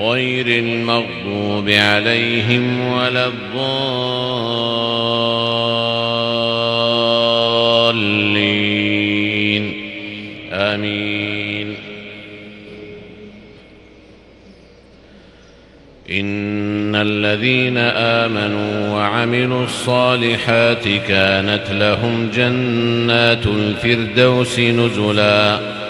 غير المغضوب عليهم ولا الضالين. آمين. إن الذين آمنوا وعملوا الصالحات كانت لهم جنات الفردوس نزلاً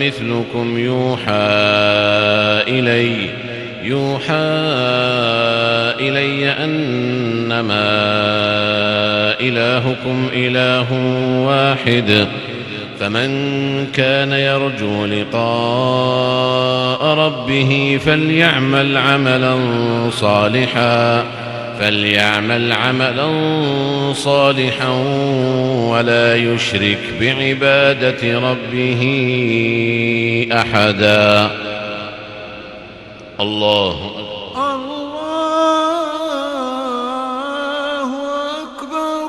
مثلكم يوحى إلي يوحى إلي أنما إلهكم إله واحد فمن كان يرجو لقاء ربه فليعمل عملا صالحا. فليعمل عملا صالحا ولا يشرك بعبادة ربه أحدا. الله الله أكبر.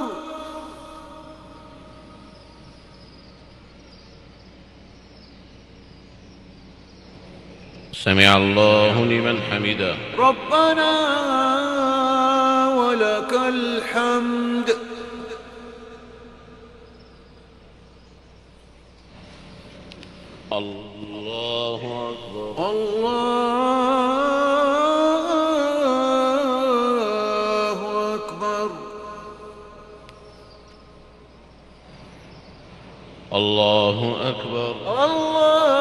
سمع الله لمن حمده. ربنا ولك الحمد. الله أكبر. الله أكبر. الله أكبر. الله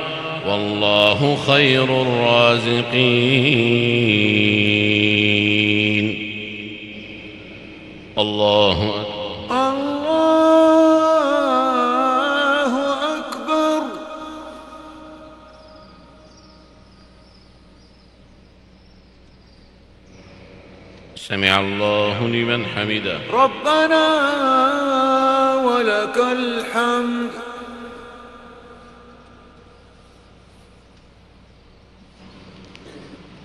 والله خير الرازقين. الله أكبر. الله أكبر. سمع الله لمن حمده. ربنا ولك الحمد.